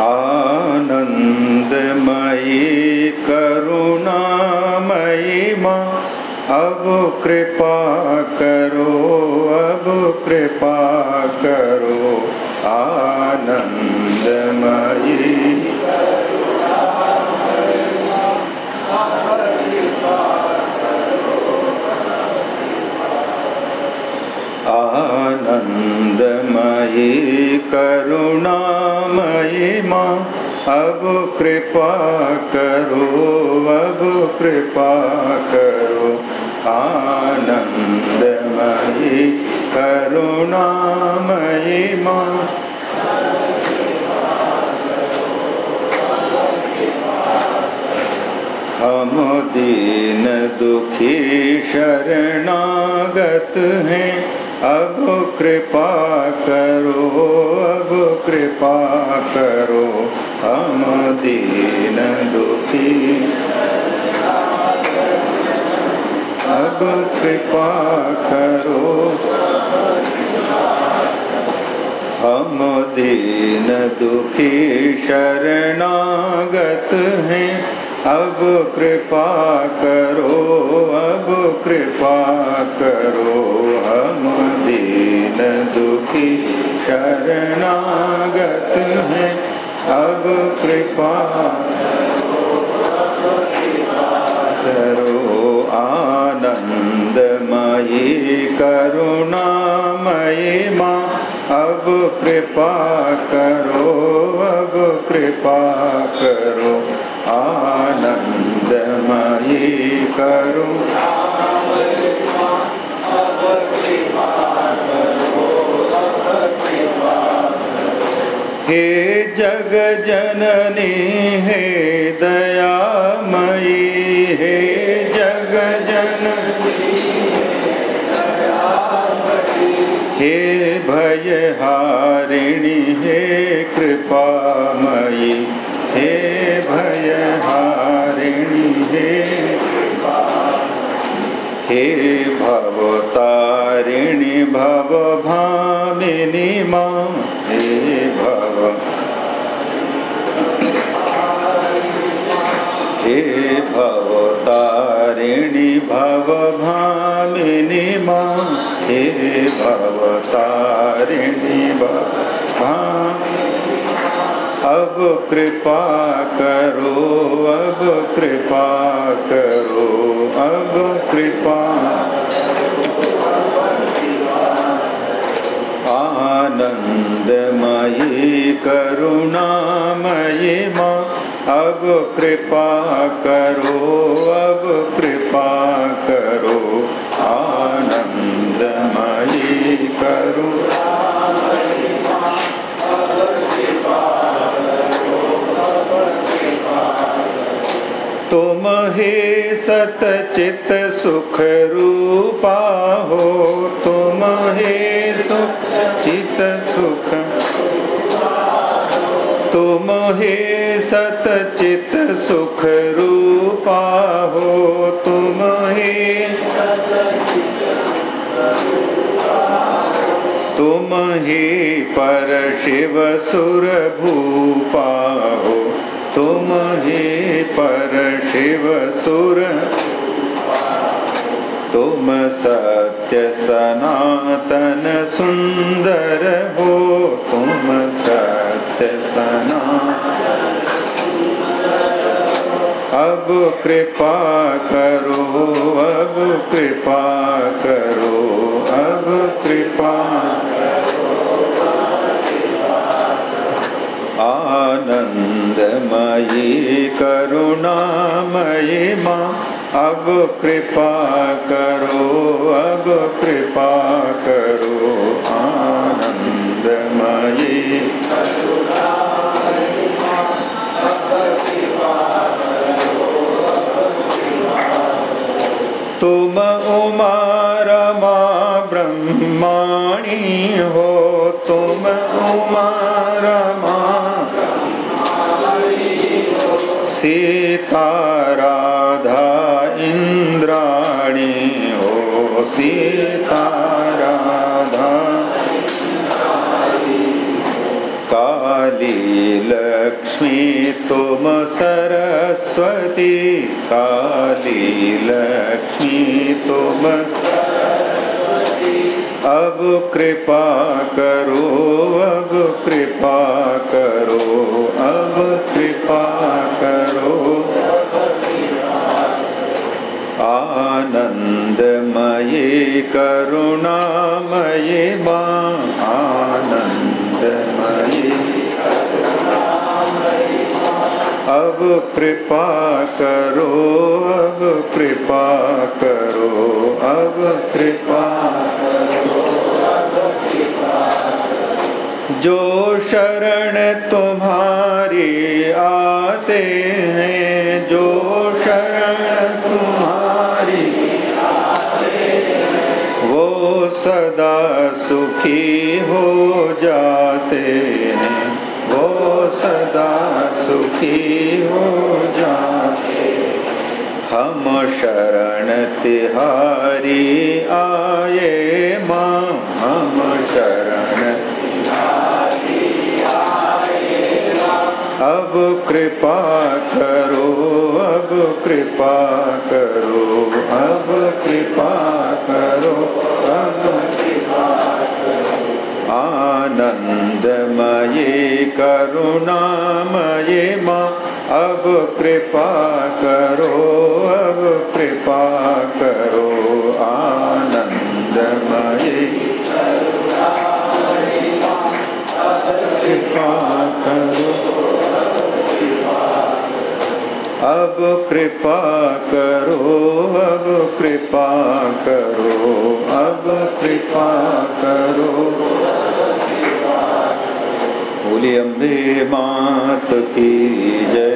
आनंदमयी करुणामयी माँ अब कृपा करो अब कृपा करो आनंदमयी। आनंदमयी करुणामयी माँ अब कृपा करो, अब कृपा करो। आनंदमयी करुणामयी माँ हम दीन दुखी शरणागत हैं। अब कृपा करो, अब कृपा करो, हम दीन दुखी। अब कृपा करो, हम दीन दुखी। शरणागत हैं। अब कृपा करो, अब कृपा करो, हम दीन दुखी शरणागत हैं। अब कृपा करो, आनंदमयी करुणामयी माँ। अब कृपा करो, अब कृपा करो आनंदमयी करो हे जग जननी हे दयामयी हे जग जननी हे भयहारिणी हे कृपामयी। भयहारिणी हे। हे भवतारिणी भवभामिनी माँ। हे भव। हे भवतारिणी भवभामिनी माँ। हे भवतारिणी भवभामिनी अब कृपा करो अब कृपा करो अब कृपा। आनंदमयी करुणामयी माँ अब कृपा करो। तुम हे सतचित सुख रूपा हो, तुम हे सुख चित सुख। तुम हे सतचित सुख रूपा हो, तुम हे तुम ही पर शिव सुर भूपा हो, तुम ही पर शिव सुर। तुम सत्य सनातन सुंदर हो। तुम सत्य सनातन। अब कृपा करो, अब कृपा करो, अब कृपा अब कृपा करो, अब कृपा करो आनंदमयी। तुम उमा रमा ब्रह्माणी हो, तुम उमा रमा सीता सीता काली लक्ष्मी तुम सरस्वती काली लक्ष्मी तुम। अब कृपा करो, अब कृपा करो, अब कृपा करो आनन्दमयी करुणामयी मा आनन्दमयी अब कृपा करो, अब कृपा करो, अब कृपा जो शरण तुम्हारी आते हैं सुखी हो जाते हम शरण तिहारी आए माँ, हम शरण अब कृपा करो, अब कृपा करो, अब कृपा करो अब आनंदमयी करुणामयी माँ। अब कृपा करो, अब कृपा करो आनंदमयी कृपा करो। अब कृपा करो, अब कृपा करो, अब कृपा करो। बोली अम्बे मात की जय।